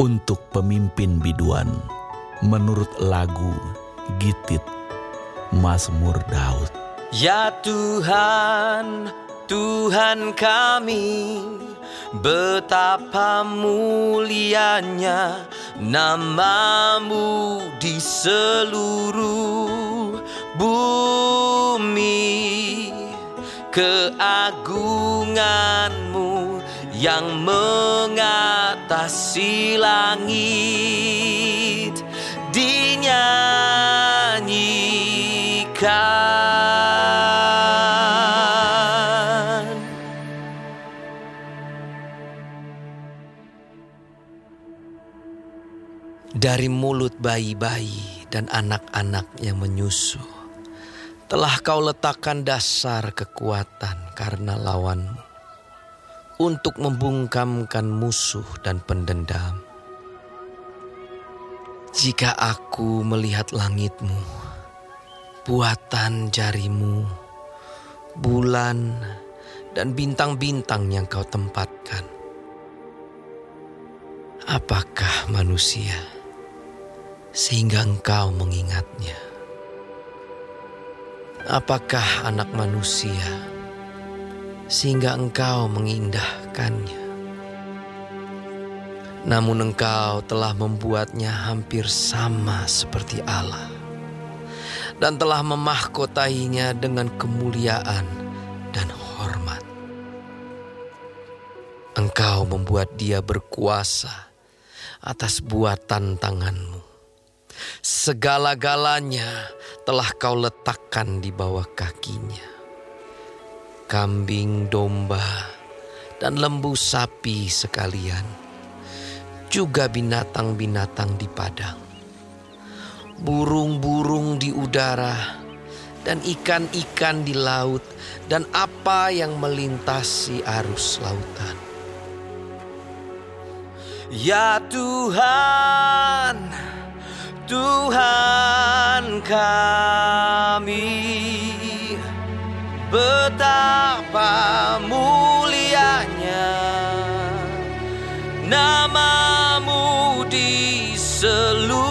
untuk pemimpin biduan menurut lagu Gitit Mazmur Daud. Ya Tuhan, Tuhan kami, betapa mulianya namamu di seluruh bumi. Keagunganmu yang mengatasi langit dinyanyikan. Dari mulut bayi-bayi dan anak-anak yang menyusu, telah kau letakkan dasar kekuatan karena lawanmu untuk membungkamkan musuh dan pendendam. Jika aku melihat langitmu, buatan jarimu, bulan, dan bintang-bintang yang kau tempatkan, apakah manusia sehingga engkau mengingatnya? Apakah anak manusia sehingga engkau mengindahkannya? Namun engkau telah membuatnya hampir sama seperti Allah dan telah memahkotainya dengan kemuliaan dan hormat. Engkau membuat dia berkuasa atas buatan tanganmu. Segala-galanya telah kau letakkan di bawah kakinya. Kambing, domba, dan lembu sapi sekalian juga binatang-binatang di padang, burung-burung di udara, dan ikan-ikan di laut, dan apa yang melintasi arus lautan. Ya Tuhan, Tuhan kami betapa mulianya namamu di seluruh